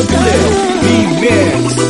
Cultural. Imex.